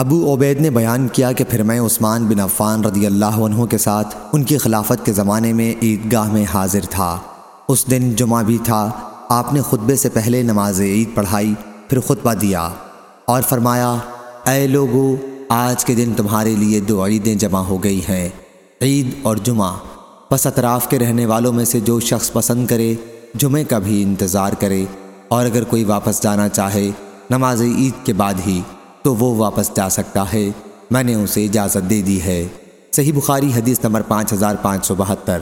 ابو عبید نے بیان کیا کہ پھر میں عثمان بن عفان رضی اللہ عنہ کے ساتھ ان کی خلافت کے زمانے میں عیدگاہ میں حاضر تھا۔ اس دن جمعہ بھی تھا۔ آپ نے خطبے سے پہلے نماز عید پڑھائی، پھر خطبہ دیا اور فرمایا، اے لوگو، آج کے دن تمہارے لیے دو عیدیں جمع ہو گئی ہیں، عید اور جمعہ۔ پس اطراف کے رہنے والوں میں سے جو شخص پسند کرے جمعے کا بھی انتظار کرے اور اگر کوئی واپس جانا چاہے، نماز عید کے بعد ہی۔ تو وہ واپس جا سکتا ہے۔ میں نے اسے اجازت دے دی ہے۔ صحیح بخاری حدیث نمبر پانچ ہزار پانچ سو بہتر۔